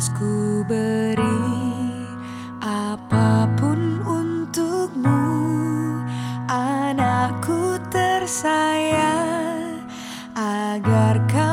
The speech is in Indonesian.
Ikhlas ku beri apa pun untukmu. Anakku tersayang Agar kau